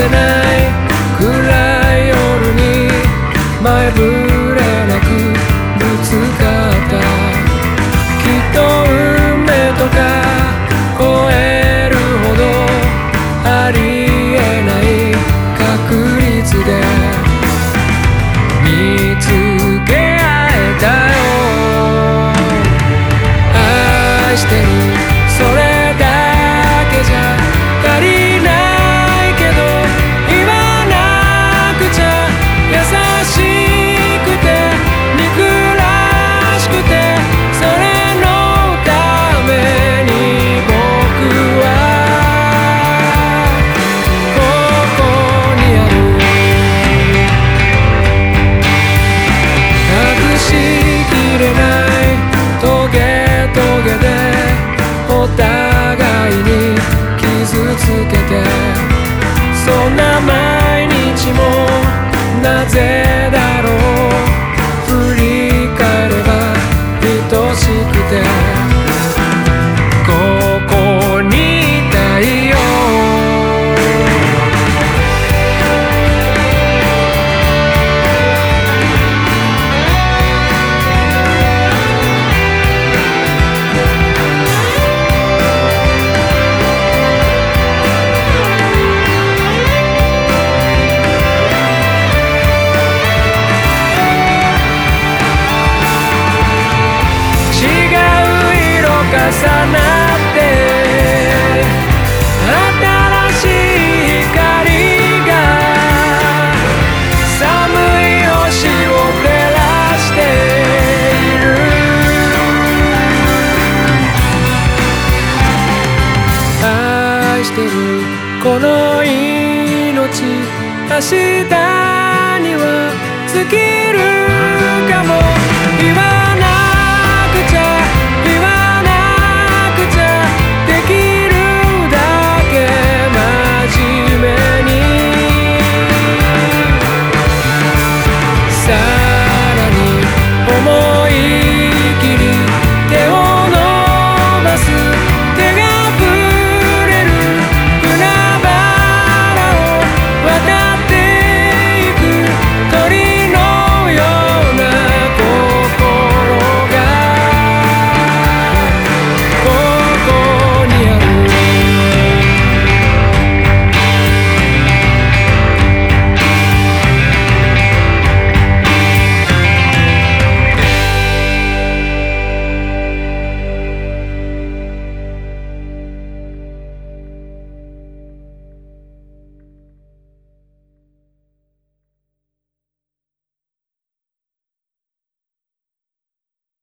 listener. なぜ新しい光が寒い星を照らしている。愛してるこの命明日には尽きる。